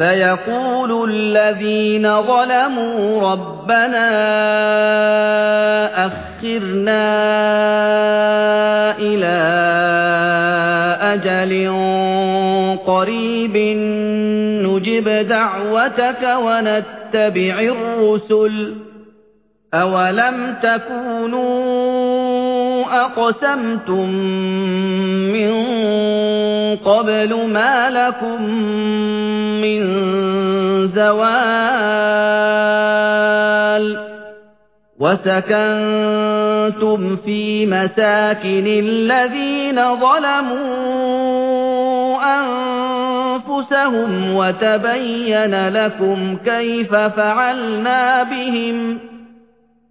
فيقول الذين ظلموا ربنا أخرنا إلى أجل قريب نجب دعوتك ونتبع الرسل. أولم تكونوا أقسمتم من قبل ما لكم من زوال وسكنتم في مساكن الذين ظلموا أنفسهم وتبين لكم كيف فعلنا بهم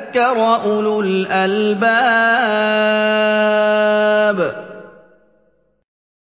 أولو الألباب.